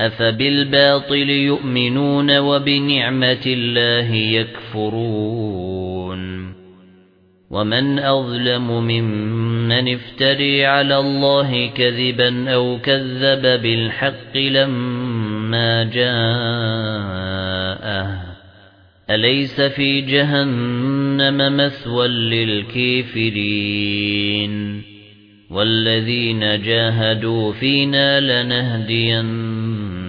أَفَبِالْبَاطِلِ يُؤْمِنُونَ وَبِنِعْمَةِ اللَّهِ يَكْفُرُونَ وَمَنْ أَظْلَمُ مِمَّنِ افْتَرَى عَلَى اللَّهِ كَذِبًا أَوْ كَذَّبَ بِالْحَقِّ لَمَّا جَاءَهُ أَلَيْسَ فِي جَهَنَّمَ مَثْوًى لِلْكَافِرِينَ وَالَّذِينَ جَاهَدُوا فِينَا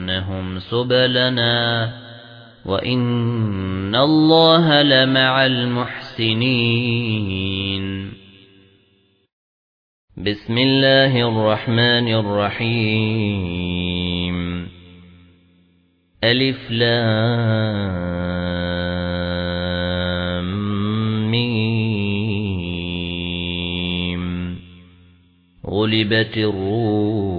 لَنَهْدِيَنَّهُمْ سُبُلَنَا وَإِنَّ اللَّهَ لَمَعَ الْمُحْسِنِينَ. بِسْمِ اللَّهِ الرَّحْمَنِ الرَّحِيمِ. أَلِف لام ميم. غُلِبَتِ الرُّومُ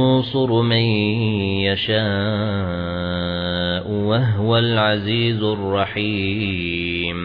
من يشاء وهو العزيز الرحيم.